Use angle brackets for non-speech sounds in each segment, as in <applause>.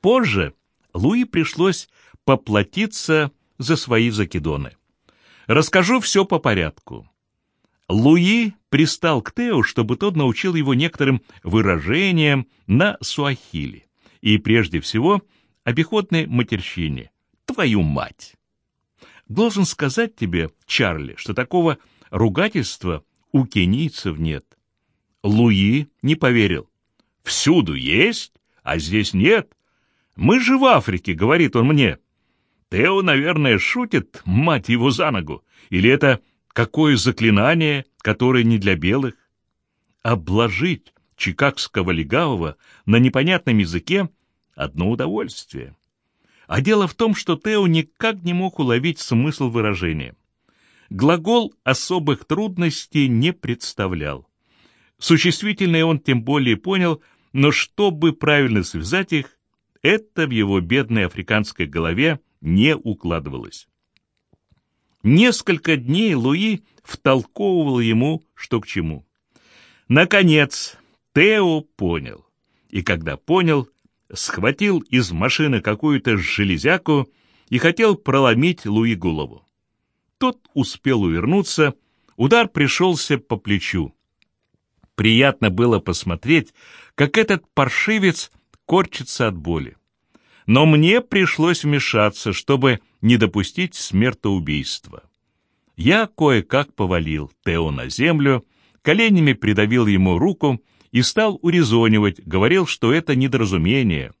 Позже Луи пришлось поплатиться за свои закидоны. Расскажу все по порядку. Луи пристал к Тео, чтобы тот научил его некоторым выражениям на суахили. И прежде всего обиходной матерщине. Твою мать! Должен сказать тебе, Чарли, что такого ругательства у кенийцев нет. Луи не поверил. Всюду есть, а здесь нет. Мы же в Африке, говорит он мне. Тео, наверное, шутит, мать его, за ногу. Или это какое заклинание, которое не для белых? Обложить чикагского легавого на непонятном языке — одно удовольствие. А дело в том, что Тео никак не мог уловить смысл выражения. Глагол особых трудностей не представлял. Существительное он тем более понял, но чтобы правильно связать их, это в его бедной африканской голове не укладывалось. Несколько дней Луи втолковывал ему, что к чему. Наконец, Тео понял. И когда понял, схватил из машины какую-то железяку и хотел проломить Луи голову. Тот успел увернуться, удар пришелся по плечу. Приятно было посмотреть, как этот паршивец корчится от боли. Но мне пришлось вмешаться, чтобы не допустить смертоубийства. Я кое-как повалил Тео на землю, коленями придавил ему руку и стал урезонивать, говорил, что это недоразумение.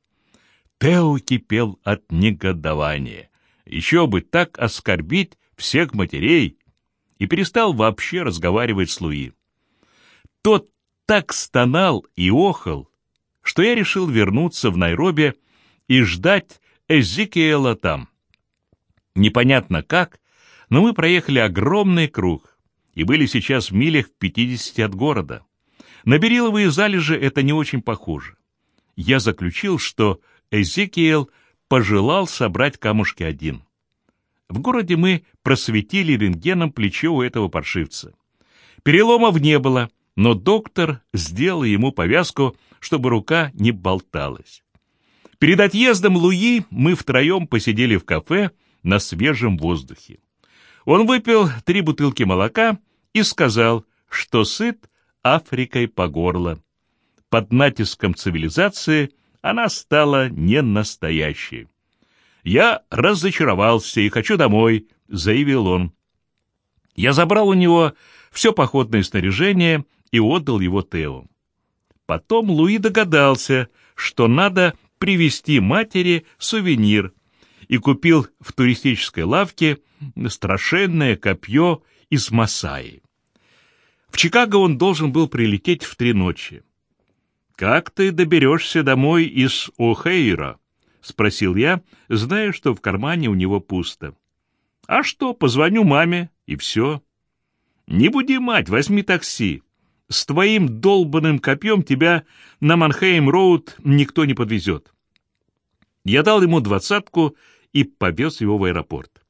Тео кипел от негодования. Еще бы так оскорбить всех матерей! И перестал вообще разговаривать с Луи. Тот так стонал и охал, что я решил вернуться в Найроби и ждать Эзекиэла там. Непонятно как, но мы проехали огромный круг и были сейчас в милях в пятидесяти от города. На бериловые залежи это не очень похоже. Я заключил, что Эзекиэл пожелал собрать камушки один. В городе мы просветили рентгеном плечо у этого паршивца. Переломов не было, но доктор сделал ему повязку, чтобы рука не болталась. Перед отъездом Луи мы втроем посидели в кафе на свежем воздухе. Он выпил три бутылки молока и сказал, что сыт Африкой по горло. Под натиском цивилизации она стала не настоящей. «Я разочаровался и хочу домой», — заявил он. Я забрал у него все походное снаряжение и отдал его Тео. Потом Луи догадался, что надо привезти матери сувенир, и купил в туристической лавке страшенное копье из Масаи. В Чикаго он должен был прилететь в три ночи. «Как ты доберешься домой из О'Хейра?» — спросил я, зная, что в кармане у него пусто. «А что, позвоню маме, и все». «Не буди мать, возьми такси. С твоим долбанным копьем тебя на Манхейм-Роуд никто не подвезет». Я дал ему двадцатку и повез его в аэропорт.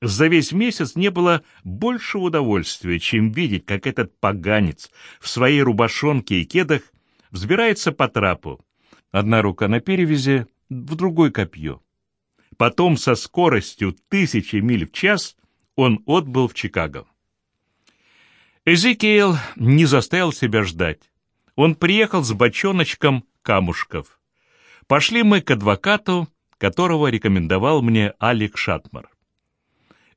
За весь месяц не было большего удовольствия, чем видеть, как этот поганец в своей рубашонке и кедах взбирается по трапу. Одна рука на перевязи, в другой копье. Потом со скоростью тысячи миль в час он отбыл в Чикаго. Эзекиэл не заставил себя ждать. Он приехал с бочоночком камушков. Пошли мы к адвокату, которого рекомендовал мне Алик Шатмар.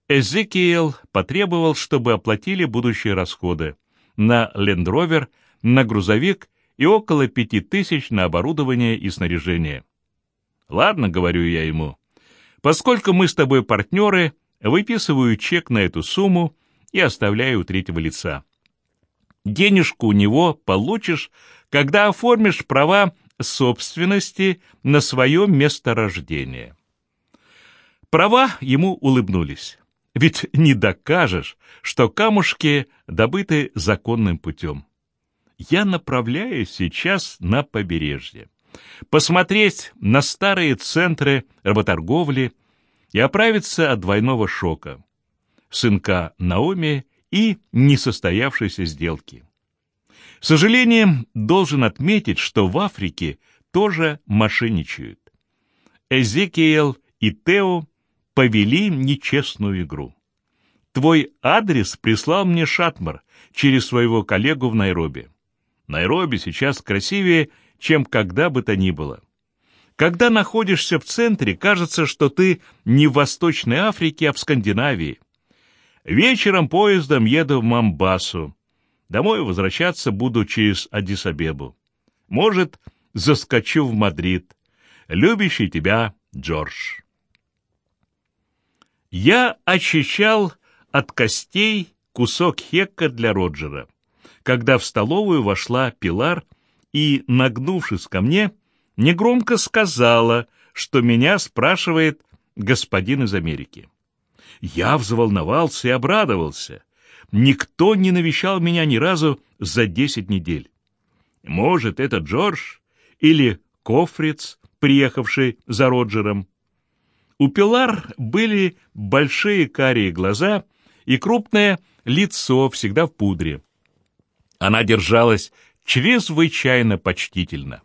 Эзекиэл потребовал, чтобы оплатили будущие расходы на лендровер, на грузовик и около пяти тысяч на оборудование и снаряжение. «Ладно», — говорю я ему, — «поскольку мы с тобой партнеры, выписываю чек на эту сумму и оставляю у третьего лица. Денежку у него получишь, когда оформишь права собственности на свое месторождение». Права ему улыбнулись. Ведь не докажешь, что камушки добыты законным путем. Я направляюсь сейчас на побережье. Посмотреть на старые центры работорговли и оправиться от двойного шока. Сынка Наоми и несостоявшейся сделки. С сожалением, должен отметить, что в Африке тоже мошенничают. Эзекиэл и Тео повели нечестную игру. Твой адрес прислал мне Шатмар через своего коллегу в Найроби. Найроби сейчас красивее, чем когда бы то ни было. Когда находишься в центре, кажется, что ты не в Восточной Африке, а в Скандинавии. Вечером поездом еду в Мамбасу. Домой возвращаться буду через Адисабебу. Может, заскочу в Мадрид. Любящий тебя, Джордж. Я очищал от костей кусок хекка для Роджера, когда в столовую вошла Пилар и, нагнувшись ко мне, негромко сказала, что меня спрашивает господин из Америки. Я взволновался и обрадовался. Никто не навещал меня ни разу за десять недель. Может, это Джордж или Кофриц, приехавший за Роджером. У Пилар были большие карие глаза и крупное лицо всегда в пудре. Она держалась чрезвычайно почтительно.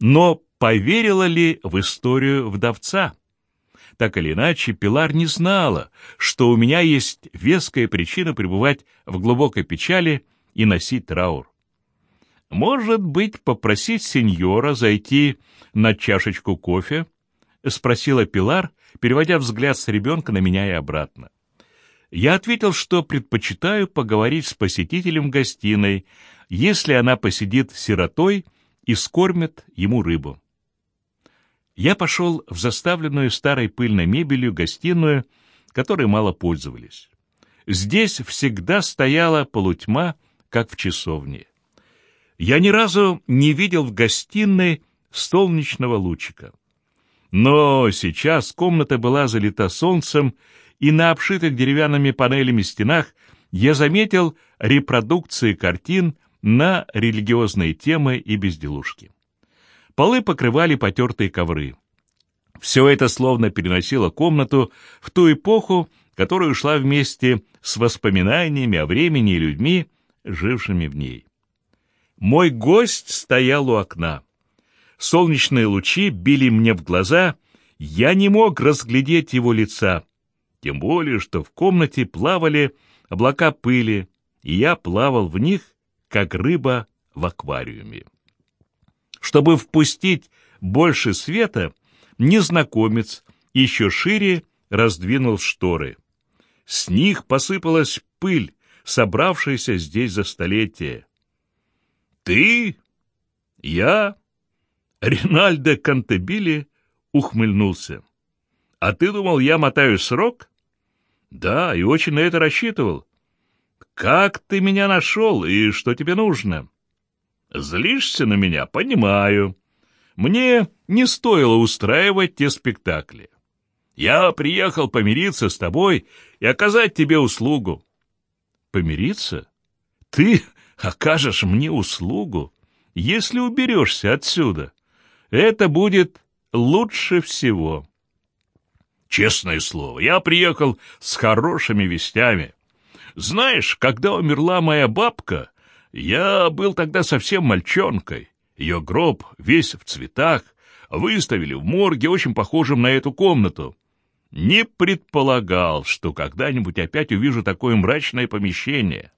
Но поверила ли в историю вдовца? Так или иначе, Пилар не знала, что у меня есть веская причина пребывать в глубокой печали и носить траур. «Может быть, попросить сеньора зайти на чашечку кофе?» — спросила Пилар, переводя взгляд с ребенка на меня и обратно. Я ответил, что предпочитаю поговорить с посетителем в гостиной, если она посидит сиротой и скормит ему рыбу. Я пошел в заставленную старой пыльной мебелью гостиную, которой мало пользовались. Здесь всегда стояла полутьма, как в часовне. Я ни разу не видел в гостиной солнечного лучика. Но сейчас комната была залита солнцем, и на обшитых деревянными панелями стенах я заметил репродукции картин на религиозные темы и безделушки. Полы покрывали потертые ковры. Все это словно переносило комнату в ту эпоху, которая ушла вместе с воспоминаниями о времени и людьми, жившими в ней. Мой гость стоял у окна. Солнечные лучи били мне в глаза, я не мог разглядеть его лица, тем более, что в комнате плавали облака пыли, и я плавал в них, как рыба в аквариуме. Чтобы впустить больше света, незнакомец еще шире раздвинул шторы. С них посыпалась пыль, собравшаяся здесь за столетие. «Ты? Я?» Ринальдо Кантебили ухмыльнулся. «А ты думал, я мотаю срок?» «Да, и очень на это рассчитывал. Как ты меня нашел и что тебе нужно?» Злишься на меня? Понимаю. Мне не стоило устраивать те спектакли. Я приехал помириться с тобой и оказать тебе услугу. Помириться? Ты окажешь мне услугу, если уберешься отсюда. Это будет лучше всего. Честное слово, я приехал с хорошими вестями. Знаешь, когда умерла моя бабка, я был тогда совсем мальчонкой. Ее гроб весь в цветах, выставили в морге, очень похожем на эту комнату. Не предполагал, что когда-нибудь опять увижу такое мрачное помещение.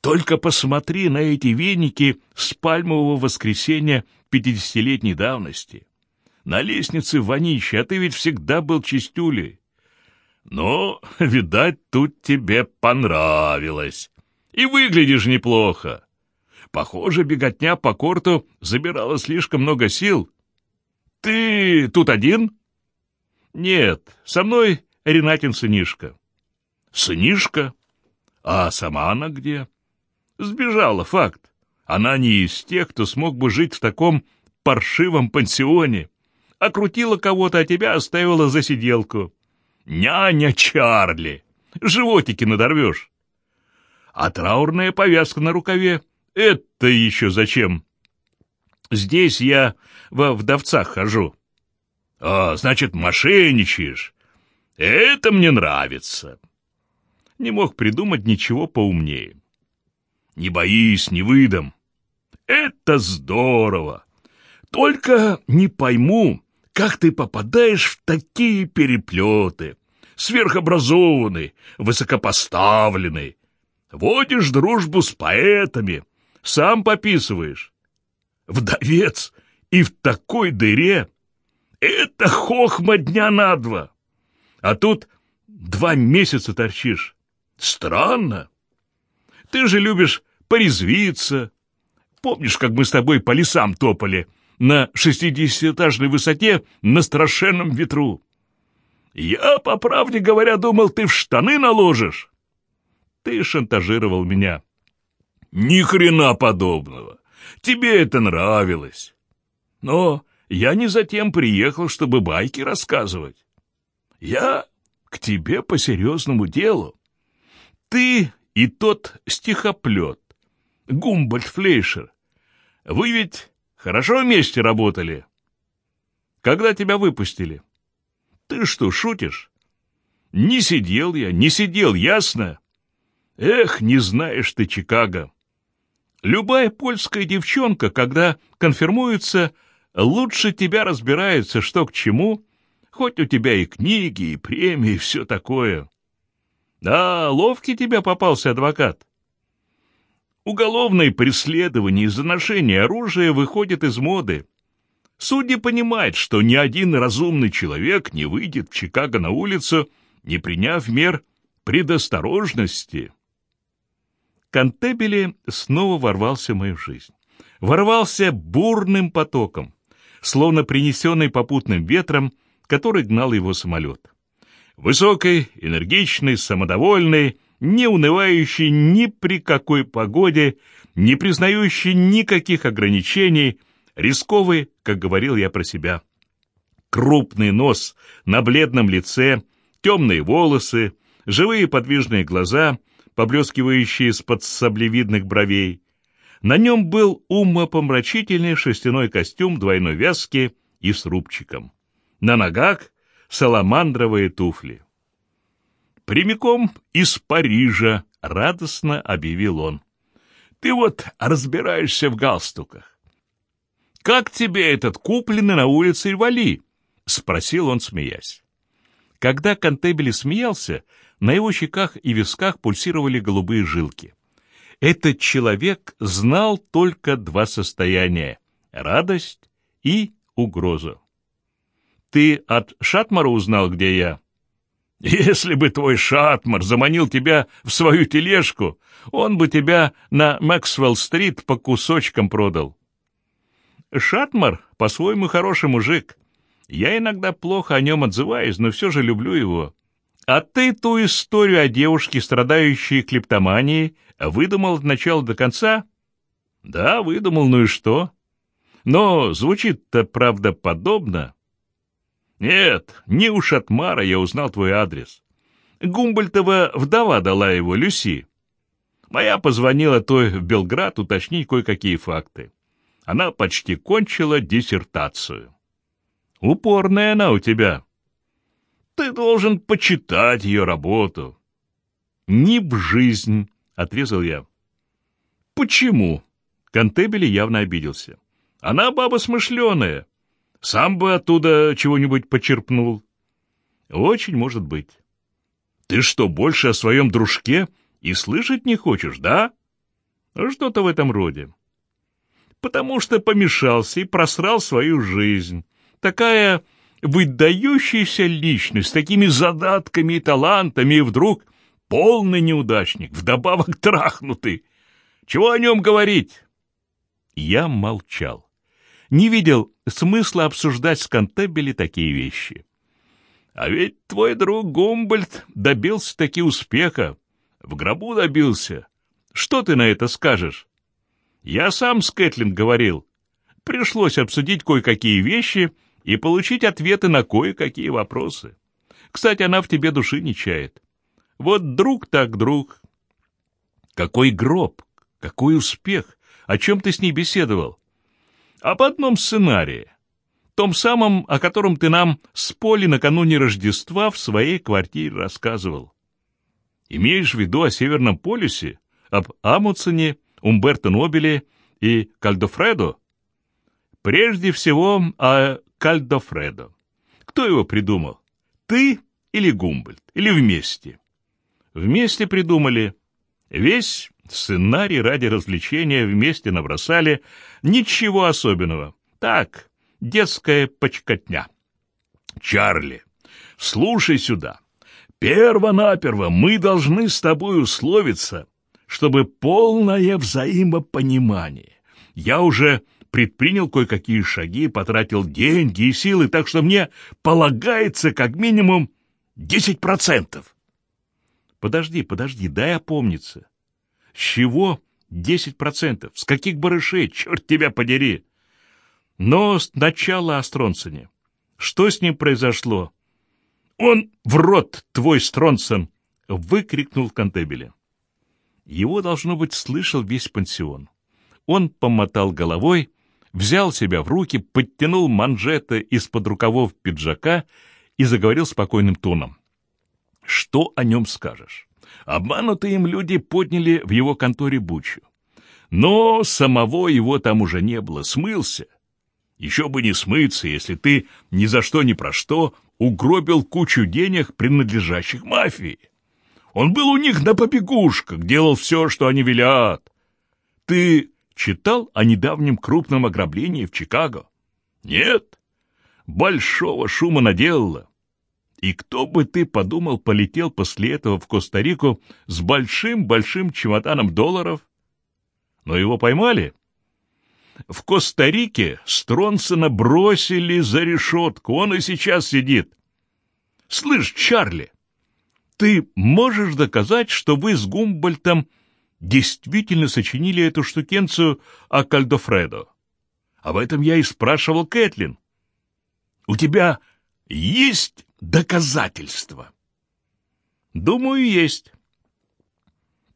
Только посмотри на эти веники с пальмового воскресенья пятидесятилетней давности. На лестнице вонище, а ты ведь всегда был чистюлей. Но, видать, тут тебе понравилось. И выглядишь неплохо. Похоже, беготня по корту забирала слишком много сил. Ты тут один? Нет, со мной Ренатин сынишка. Сынишка? А сама она где? Сбежала, факт. Она не из тех, кто смог бы жить в таком паршивом пансионе. Окрутила кого-то, а тебя оставила за сиделку. Няня Чарли! Животики надорвешь. А траурная повязка на рукаве — это еще зачем? Здесь я во вдовцах хожу. А, значит, мошенничаешь. Это мне нравится. Не мог придумать ничего поумнее. Не боись, не выдам. Это здорово. Только не пойму, как ты попадаешь в такие переплеты? Сверхобразованный, высокопоставленный. Водишь дружбу с поэтами, сам пописываешь. Вдовец и в такой дыре. Это хохма дня на два. А тут два месяца торчишь. Странно. Ты же любишь порезвиться. Помнишь, как мы с тобой по лесам топали на шестидесятиэтажной высоте на страшенном ветру? Я, по правде говоря, думал, ты в штаны наложишь. Ты шантажировал меня. Ни хрена подобного. Тебе это нравилось. Но я не затем приехал, чтобы байки рассказывать. Я к тебе по серьезному делу. Ты и тот стихоплет, Гумбольд Флейшер. Вы ведь хорошо вместе работали? Когда тебя выпустили? Ты что, шутишь? Не сидел я, не сидел, ясно? Эх, не знаешь ты Чикаго. Любая польская девчонка, когда конфирмуется, лучше тебя разбирается, что к чему, хоть у тебя и книги, и премии, и все такое. Да, ловкий тебе попался адвокат. Уголовное преследование из-за ношения оружия выходит из моды. Судьи понимают, что ни один разумный человек не выйдет в Чикаго на улицу, не приняв мер предосторожности. Кантебели снова ворвался в мою жизнь. Ворвался бурным потоком, словно принесенный попутным ветром, который гнал его самолет. Высокий, энергичный, самодовольный, не унывающий ни при какой погоде, не признающий никаких ограничений, рисковый, как говорил я про себя. Крупный нос на бледном лице, темные волосы, живые подвижные глаза, поблескивающие из-под саблевидных бровей. На нем был умопомрачительный шерстяной костюм двойной вязки и с рубчиком. На ногах саламандровые туфли. «Прямиком из Парижа», — радостно объявил он. «Ты вот разбираешься в галстуках». «Как тебе этот купленный на улице Ивали?» — спросил он, смеясь. Когда Кантебели смеялся, на его щеках и висках пульсировали голубые жилки. Этот человек знал только два состояния — радость и угрозу. Ты от Шатмара узнал, где я? Если бы твой Шатмар заманил тебя в свою тележку, он бы тебя на Максвелл-стрит по кусочкам продал. Шатмар по-своему хороший мужик. Я иногда плохо о нем отзываюсь, но все же люблю его. А ты ту историю о девушке, страдающей клептоманией, выдумал от начала до конца? Да, выдумал, ну и что? Но звучит-то правдоподобно. «Нет, не у Шатмара я узнал твой адрес. Гумбольтова вдова дала его, Люси. Моя позвонила той в Белград уточнить кое-какие факты. Она почти кончила диссертацию. Упорная она у тебя. Ты должен почитать ее работу». «Ни в жизнь», — отрезал я. «Почему?» — Кантебели явно обиделся. «Она баба смышленая. Сам бы оттуда чего-нибудь почерпнул. Очень может быть. Ты что, больше о своем дружке и слышать не хочешь, да? Что-то в этом роде. Потому что помешался и просрал свою жизнь. Такая выдающаяся личность, с такими задатками и талантами, и вдруг полный неудачник, вдобавок <laughs> трахнутый. Чего о нем говорить? Я молчал не видел смысла обсуждать с Кантебели такие вещи. А ведь твой друг Гумбольд добился таки успеха. В гробу добился. Что ты на это скажешь? Я сам с Кэтлин говорил. Пришлось обсудить кое-какие вещи и получить ответы на кое-какие вопросы. Кстати, она в тебе души не чает. Вот друг так друг. Какой гроб, какой успех, о чем ты с ней беседовал? об одном сценарии, том самом, о котором ты нам с Поли накануне Рождества в своей квартире рассказывал. Имеешь в виду о Северном полюсе, об Амундсене, Умберто Нобеле и Кальдофредо? Прежде всего о Кальдофредо. Кто его придумал? Ты или Гумбольд? Или вместе? Вместе придумали. Весь сценарий ради развлечения вместе набросали. Ничего особенного. Так, детская почкотня. Чарли, слушай сюда. Перво-наперво мы должны с тобой условиться, чтобы полное взаимопонимание. Я уже предпринял кое-какие шаги, потратил деньги и силы, так что мне полагается как минимум десять процентов. Подожди, подожди, дай опомниться. С чего десять процентов? С каких барышей? Черт тебя подери! Но сначала о Стронсоне. Что с ним произошло? Он в рот твой Стронсон! Выкрикнул Кантебеле. Его, должно быть, слышал весь пансион. Он помотал головой, взял себя в руки, подтянул манжеты из-под рукавов пиджака и заговорил спокойным тоном. «Что о нем скажешь? Обманутые им люди подняли в его конторе бучу. Но самого его там уже не было, смылся. Еще бы не смыться, если ты ни за что ни про что угробил кучу денег, принадлежащих мафии. Он был у них на побегушках, делал все, что они велят. Ты читал о недавнем крупном ограблении в Чикаго? Нет? Большого шума наделало. И кто бы ты подумал, полетел после этого в Коста-Рику с большим-большим чемоданом долларов? Но его поймали. В Коста-Рике Стронсона бросили за решетку, он и сейчас сидит. Слышь, Чарли, ты можешь доказать, что вы с Гумбольтом действительно сочинили эту штукенцию о Кальдофредо? Об этом я и спрашивал Кэтлин. У тебя есть доказательства? Думаю, есть.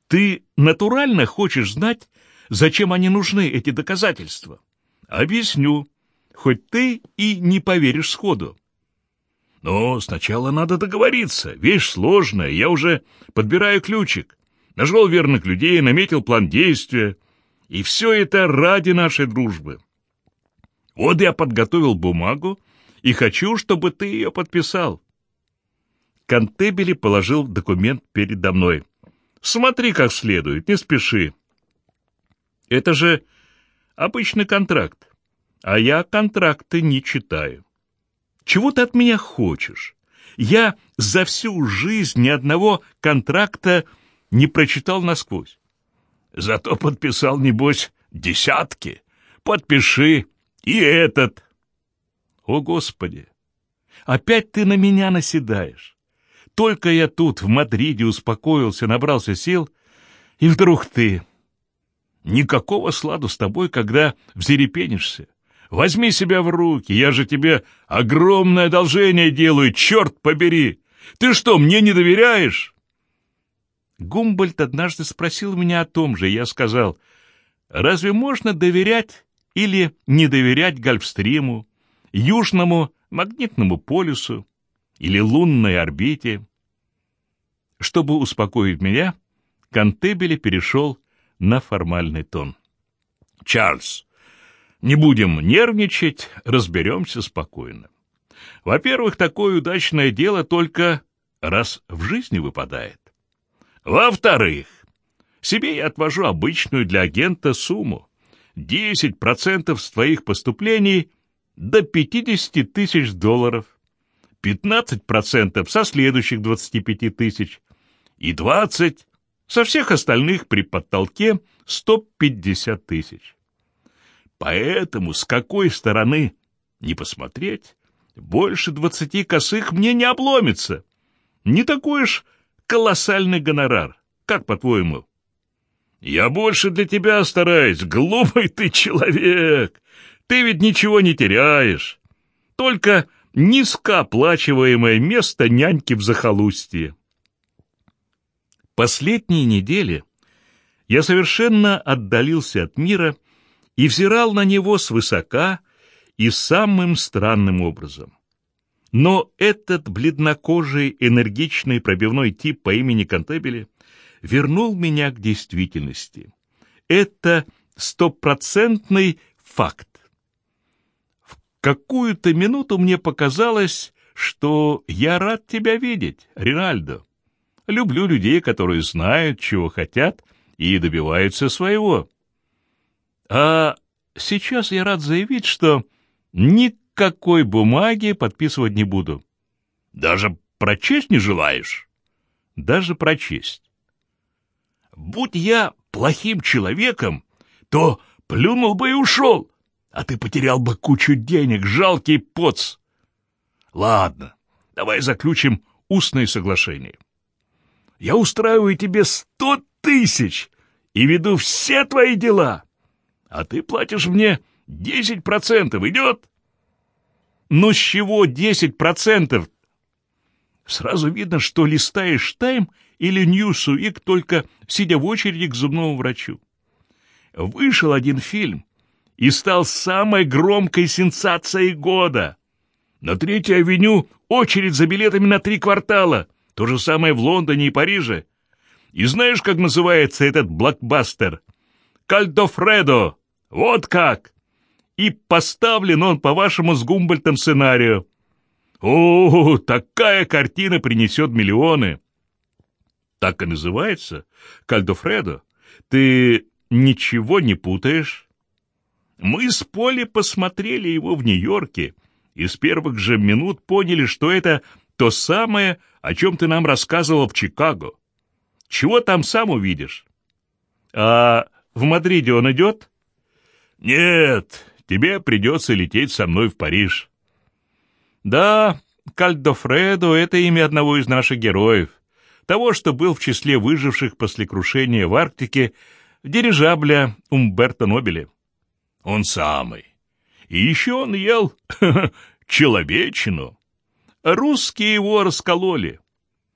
Ты натурально хочешь знать, зачем они нужны, эти доказательства? Объясню, хоть ты и не поверишь сходу. Но сначала надо договориться. Вещь сложная, я уже подбираю ключик. Нашел верных людей, наметил план действия. И все это ради нашей дружбы. Вот я подготовил бумагу и хочу, чтобы ты ее подписал. Кантебели положил документ передо мной. Смотри как следует, не спеши. Это же обычный контракт, а я контракты не читаю. Чего ты от меня хочешь? Я за всю жизнь ни одного контракта не прочитал насквозь. Зато подписал, небось, десятки. Подпиши и этот. О, Господи! Опять ты на меня наседаешь. Только я тут, в Мадриде, успокоился, набрался сил, и вдруг ты... Никакого сладу с тобой, когда взерепенишься. Возьми себя в руки, я же тебе огромное одолжение делаю, черт побери! Ты что, мне не доверяешь?» Гумбольд однажды спросил меня о том же, я сказал, «Разве можно доверять или не доверять Гольфстриму, Южному магнитному полюсу или лунной орбите?» Чтобы успокоить меня, Кантебели перешел на формальный тон. «Чарльз, не будем нервничать, разберемся спокойно. Во-первых, такое удачное дело только раз в жизни выпадает. Во-вторых, себе я отвожу обычную для агента сумму. 10% с твоих поступлений до 50 тысяч долларов, 15% со следующих 25 тысяч и 20% со всех остальных при подтолке 150 тысяч. Поэтому с какой стороны не посмотреть, больше двадцати косых мне не обломится. Не такой уж колоссальный гонорар, как по-твоему? Я больше для тебя стараюсь, глупый ты человек. Ты ведь ничего не теряешь. Только низкооплачиваемое место няньки в захолустье. Последние недели я совершенно отдалился от мира и взирал на него свысока и самым странным образом. Но этот бледнокожий, энергичный пробивной тип по имени Кантебели вернул меня к действительности. Это стопроцентный факт. В какую-то минуту мне показалось, что я рад тебя видеть, Ринальдо. Люблю людей, которые знают, чего хотят, и добиваются своего. А сейчас я рад заявить, что никакой бумаги подписывать не буду. Даже прочесть не желаешь? Даже прочесть. Будь я плохим человеком, то плюнул бы и ушел, а ты потерял бы кучу денег, жалкий поц. Ладно, давай заключим устное соглашение. Я устраиваю тебе сто тысяч и веду все твои дела, а ты платишь мне десять процентов. Идет? Ну с чего десять процентов? Сразу видно, что листаешь «Тайм» или «Ньюсуик» только сидя в очереди к зубному врачу. Вышел один фильм и стал самой громкой сенсацией года. На Третьей авеню очередь за билетами на три квартала. То же самое в Лондоне и Париже. И знаешь, как называется этот блокбастер? «Кальдофредо». Вот как! И поставлен он по вашему с Гумбольтом сценарию. О, такая картина принесет миллионы. Так и называется? Кальдофредо. Ты ничего не путаешь? Мы с Поли посмотрели его в Нью-Йорке и с первых же минут поняли, что это то самое, о чем ты нам рассказывал в Чикаго. Чего там сам увидишь? А в Мадриде он идет? Нет, тебе придется лететь со мной в Париж. Да, Кальдофредо — это имя одного из наших героев, того, что был в числе выживших после крушения в Арктике дирижабля Умберто Нобеля. Он самый. И еще он ел <laughs> человечину. Русские его раскололи.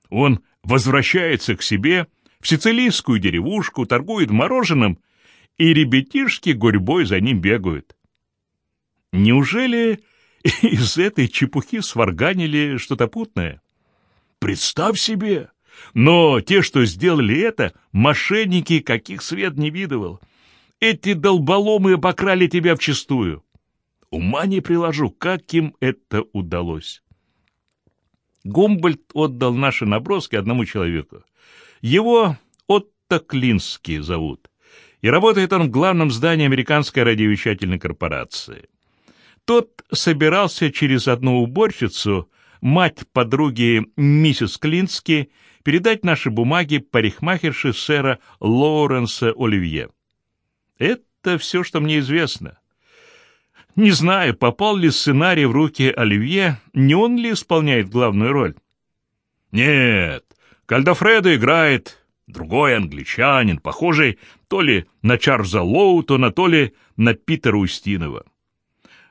Он возвращается к себе в сицилийскую деревушку, торгует мороженым, и ребятишки гурьбой за ним бегают. Неужели из этой чепухи сварганили что-то путное. Представь себе! Но те, что сделали это, мошенники, каких свет не видывал. Эти долболомы обокрали тебя вчистую. Ума не приложу, как им это удалось. Гумбольд отдал наши наброски одному человеку. Его Отто Клинский зовут. И работает он в главном здании американской радиовещательной корпорации. Тот собирался через одну уборщицу, мать подруги миссис Клински, передать наши бумаги парикмахерше сэра Лоуренса Оливье. Это все, что мне известно. Не знаю, попал ли сценарий в руки Оливье, не он ли исполняет главную роль. Нет, Кальдафредо играет другой англичанин, похожий то ли на Чарльза Лоутона, то ли на Питера Устинова.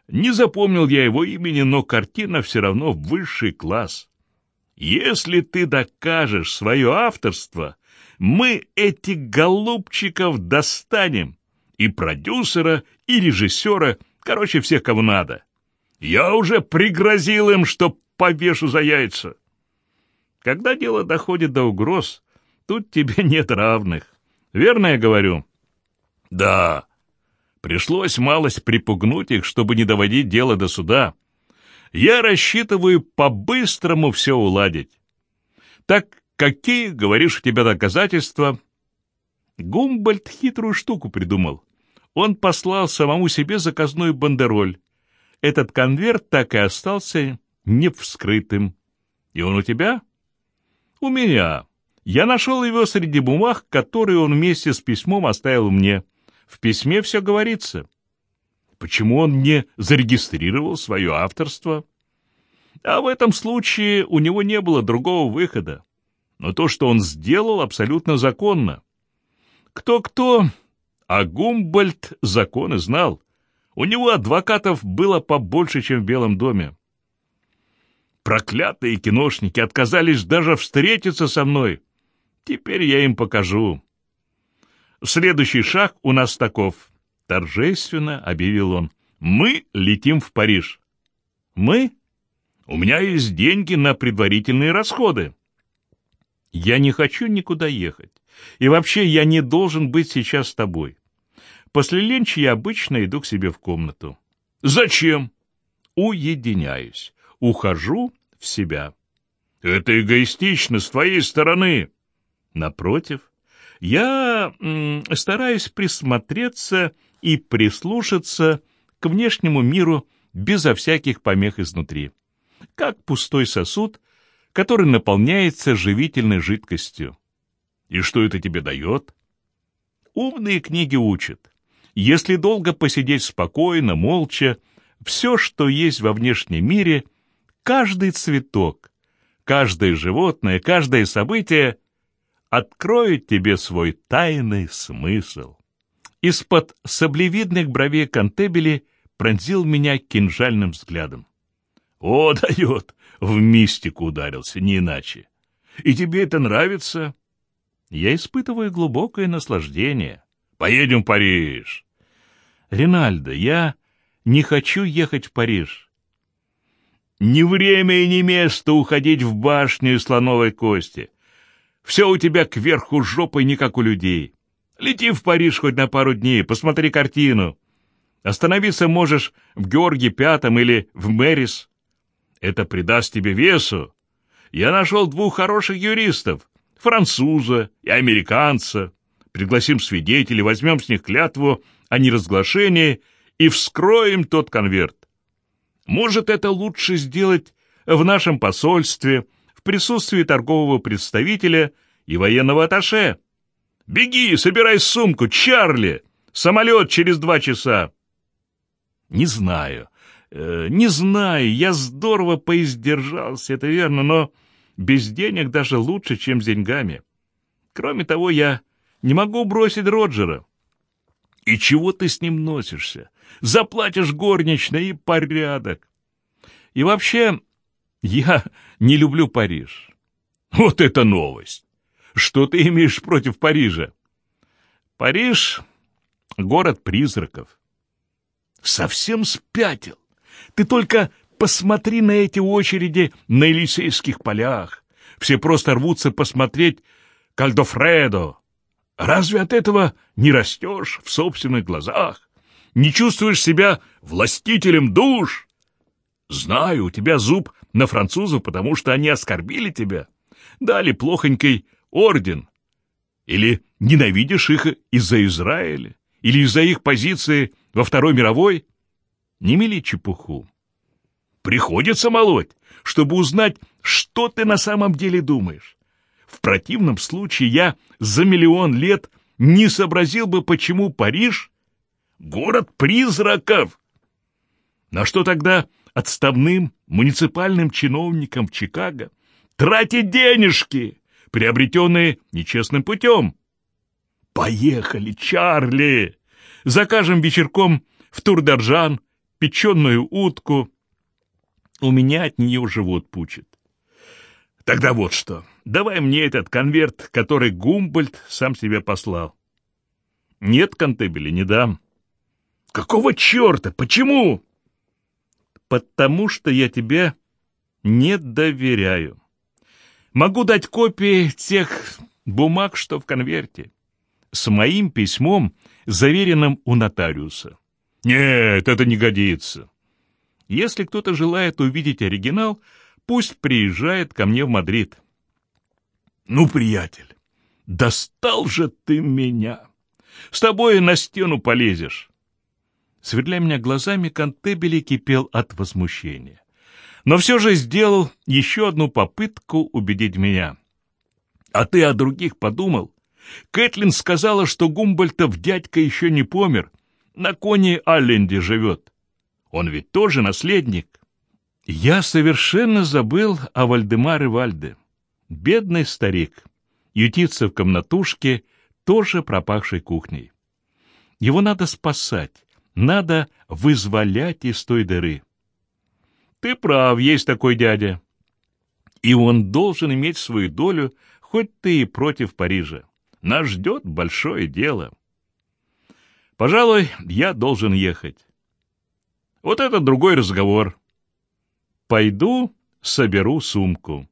Не запомнил я его имени, но картина все равно высший класс. Если ты докажешь свое авторство, мы этих голубчиков достанем. И продюсера, и режиссера, короче, всех, кого надо. Я уже пригрозил им, что повешу за яйца. Когда дело доходит до угроз, тут тебе <laughs> нет равных. Верно я говорю? Да, Пришлось малость припугнуть их, чтобы не доводить дело до суда. Я рассчитываю по-быстрому все уладить. Так какие, говоришь, у тебя доказательства? Гумбольд хитрую штуку придумал. Он послал самому себе заказную бандероль. Этот конверт так и остался невскрытым. И он у тебя? У меня. Я нашел его среди бумаг, которые он вместе с письмом оставил мне. В письме все говорится. Почему он не зарегистрировал свое авторство? А в этом случае у него не было другого выхода. Но то, что он сделал, абсолютно законно. Кто-кто, а Гумбольд законы знал. У него адвокатов было побольше, чем в Белом доме. Проклятые киношники отказались даже встретиться со мной. Теперь я им покажу. Следующий шаг у нас таков. Торжественно объявил он. Мы летим в Париж. Мы? У меня есть деньги на предварительные расходы. Я не хочу никуда ехать. И вообще я не должен быть сейчас с тобой. После ленча я обычно иду к себе в комнату. Зачем? уединяюсь, ухожу в себя. Это эгоистично с твоей стороны. Напротив, я стараюсь присмотреться и прислушаться к внешнему миру безо всяких помех изнутри, как пустой сосуд, который наполняется живительной жидкостью. И что это тебе дает? Умные книги учат. Если долго посидеть спокойно, молча, все, что есть во внешнем мире, каждый цветок, каждое животное, каждое событие откроет тебе свой тайный смысл. Из-под саблевидных бровей Кантебели пронзил меня кинжальным взглядом. О, <laughs> дает! В мистику ударился, не иначе. И тебе это нравится? Я испытываю глубокое наслаждение. Поедем в Париж. Ринальдо, я не хочу ехать в Париж. Не время и не место уходить в башню из слоновой кости. Все у тебя кверху жопой не как у людей. Лети в Париж хоть на пару дней, посмотри картину. Остановиться можешь в Георге Пятом или в Мэрис. Это придаст тебе весу. Я нашел двух хороших юристов, француза и американца. Пригласим свидетелей, возьмем с них клятву о неразглашении и вскроем тот конверт. Может, это лучше сделать в нашем посольстве, присутствии торгового представителя и военного атташе. Беги, собирай сумку, Чарли! Самолет через два часа. Не знаю, э, не знаю, я здорово поиздержался, это верно, но без денег даже лучше, чем с деньгами. Кроме того, я не могу бросить Роджера. И чего ты с ним носишься? Заплатишь горничной и порядок. И вообще, я не люблю Париж. Вот это новость! Что ты имеешь против Парижа? Париж — город призраков. Совсем спятил. Ты только посмотри на эти очереди на Елисейских полях. Все просто рвутся посмотреть Кальдофредо. Разве от этого не растешь в собственных глазах? Не чувствуешь себя властителем душ? Знаю, у тебя зуб на французов, потому что они оскорбили тебя. Дали плохонький орден. Или ненавидишь их из-за Израиля? Или из-за их позиции во Второй мировой? Не мели чепуху. Приходится молоть, чтобы узнать, что ты на самом деле думаешь. В противном случае я за миллион лет не сообразил бы, почему Париж — город призраков. На что тогда отставным муниципальным чиновникам в Чикаго тратить денежки, приобретенные нечестным путем? Поехали, Чарли! Закажем вечерком в Турдаржан печеную утку. У меня от нее живот пучит. Тогда вот что. Давай мне этот конверт, который Гумбольд сам себе послал. Нет, Кантебели, не дам. Какого черта? Почему? Потому что я тебе не доверяю. Могу дать копии тех бумаг, что в конверте. С моим письмом, заверенным у нотариуса. Нет, это не годится. Если кто-то желает увидеть оригинал, Пусть приезжает ко мне в Мадрид. Ну, приятель, достал же ты меня. С тобой на стену полезешь. Сверля меня глазами, Кантебели кипел от возмущения. Но все же сделал еще одну попытку убедить меня. А ты о других подумал? Кэтлин сказала, что Гумбольтов дядька еще не помер, на коне Алленде живет. Он ведь тоже наследник. Я совершенно забыл о Вальдемаре Вальде. Бедный старик, ютится в комнатушке, тоже пропахшей кухней. Его надо спасать, надо вызволять из той дыры. Ты прав, есть такой дядя. И он должен иметь свою долю, хоть ты и против Парижа. Нас ждет большое дело. Пожалуй, я должен ехать. Вот это другой разговор. Пойду соберу сумку.